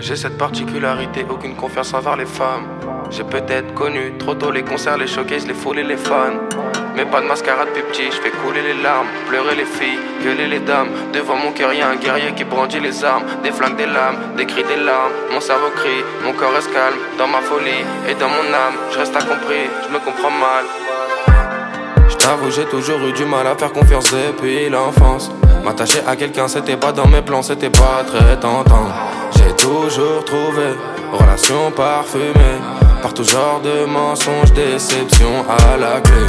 J'ai cette particularité, aucune confiance envers les femmes. J'ai peut-être connu trop tôt les concerts, les showcases, les foules et les fans. Mais pas de mascarade, plus petit, je fais couler les larmes, pleurer les filles, gueuler les dames. Devant mon cœur, y'a un guerrier qui brandit les armes, des flingues, des lames, des cris, des larmes. Mon cerveau crie, mon corps reste calme, dans ma folie et dans mon âme. Je reste incompris, je me comprends mal. Je t'avoue, j'ai toujours eu du mal à faire confiance depuis l'enfance. M'attacher à quelqu'un, c'était pas dans mes plans, c'était pas très tentant. J'ai toujours trouvé relation parfumée par tout genre de mensonges, déception à la clé.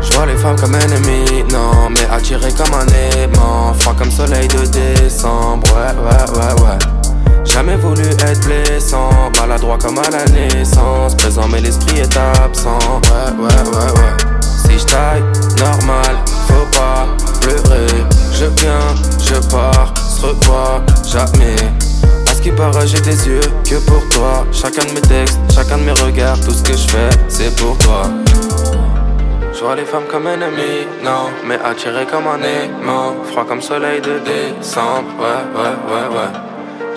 Je vois les femmes comme ennemies, non, mais attirées comme un aimant, froid comme soleil de décembre, ouais, ouais, ouais, ouais. Jamais voulu être blessant, maladroit comme à la naissance, présent mais l'esprit est absent, ouais, ouais, ouais, ouais. Jamais. À ce qui paraît, j'ai des yeux que pour toi. Chacun de mes textes, chacun de mes regards, tout ce que je fais, c'est pour toi. Je vois les femmes comme ennemies, non, mais attirées comme un aimant. Froid comme soleil de décembre, ouais, ouais, ouais, ouais.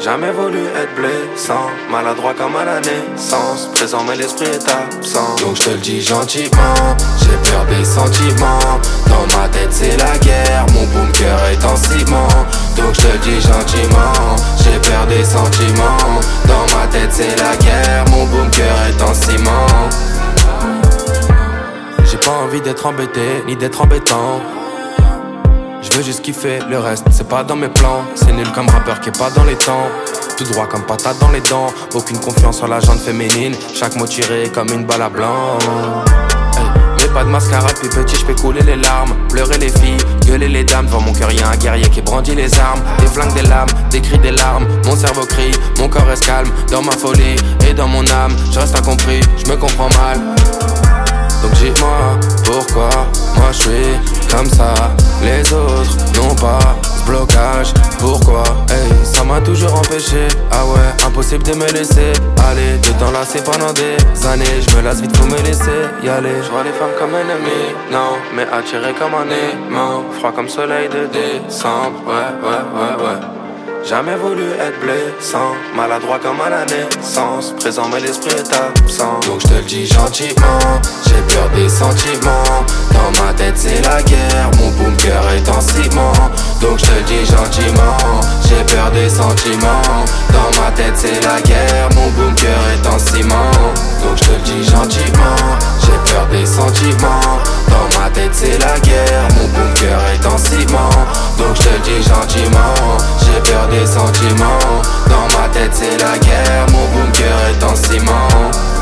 Jamais voulu être blessant, maladroit comme à la naissance. Présent, mais l'esprit est absent. Donc je te le dis gentiment, j'ai peur des sentiments. Dans ma tête, c'est la guerre, mon cœur est en ciment. Donc je te dis gentiment, j'ai peur des sentiments. Dans ma tête, c'est la guerre, mon cœur est en ciment. J'ai pas envie d'être embêté, ni d'être embêtant. Je veux juste kiffer, le reste c'est pas dans mes plans. C'est nul comme rappeur qui est pas dans les temps. Tout droit comme patate dans les dents. Aucune confiance en la jante féminine. Chaque mot tiré comme une balle à blanc. Pas de mascarade, puis petit, je fais couler les larmes. Pleurer les filles, gueuler les dames. Devant mon cœur, y'a un guerrier qui brandit les armes. Des flingues, des lames, des cris, des larmes. Mon cerveau crie, mon corps reste calme. Dans ma folie et dans mon âme, je reste incompris, je me comprends mal. Donc dis-moi pourquoi moi je suis comme ça? Les autres n'ont pas ce blocage Pourquoi? M'a toujours empêché. Ah ouais impossible de me laisser aller. Dedans là c'est pendant des années. Je me lasse vite faut me laisser y aller. Je vois les femmes comme ennemies. Non mais attirées comme un aimant. Froid comme soleil de décembre. Ouais ouais ouais ouais. Jamais voulu être blessant, maladroit comme à la naissance, présent mais l'esprit est absent. Donc je te le dis gentiment, j'ai peur des sentiments. Dans ma tête c'est la la guerre, mon cœur est en ciment. Donc je te le dis gentiment, j'ai peur des sentiments. Dans ma tête c'est la guerre, mon cœur est en ciment. Donc je te le dis gentiment, j'ai peur des sentiments. Dans ma tête c'est la guerre, mon cœur est en ciment.